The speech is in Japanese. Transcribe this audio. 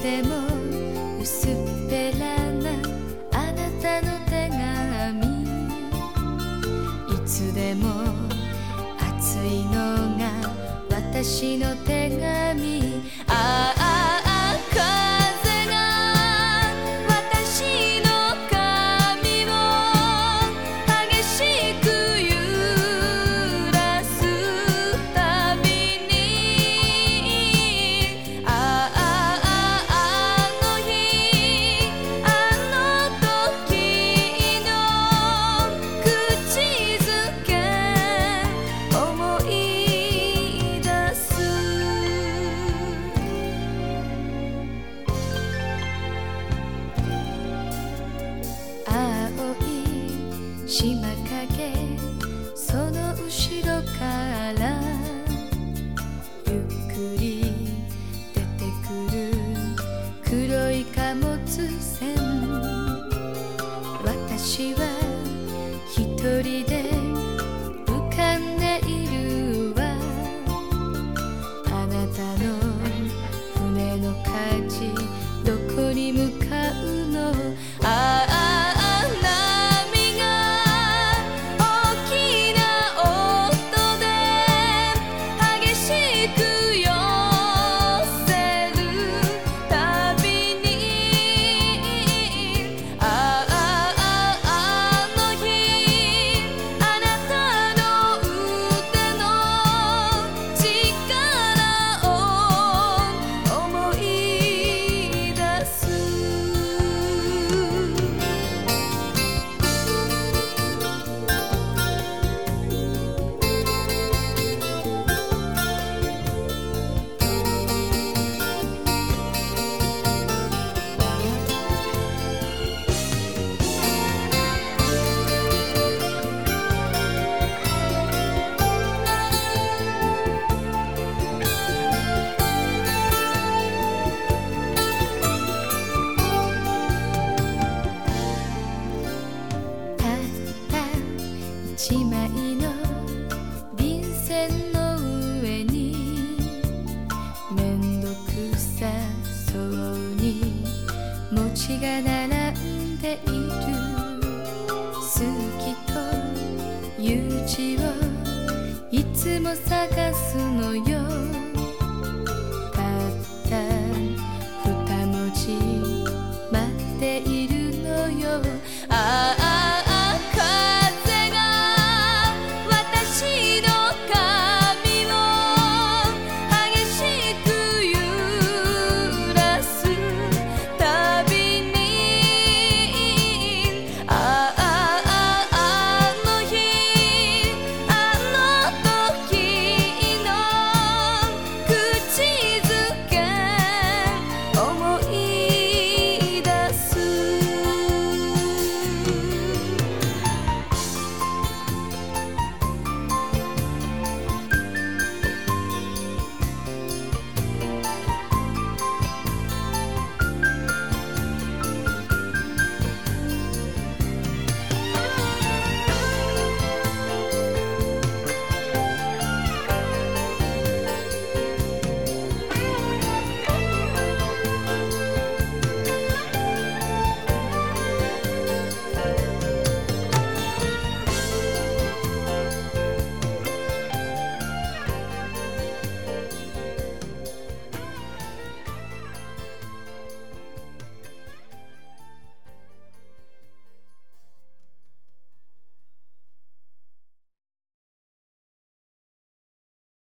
でも薄っぺらなあなたの手紙。いつでも熱いのが私の手紙。ああ。影その後ろからゆっくり出てくる黒い貨物船。私は一人で浮かんでいるわ。あなたの船の舵どこに向かが並んでいる。好きという字をいつも探すのよ。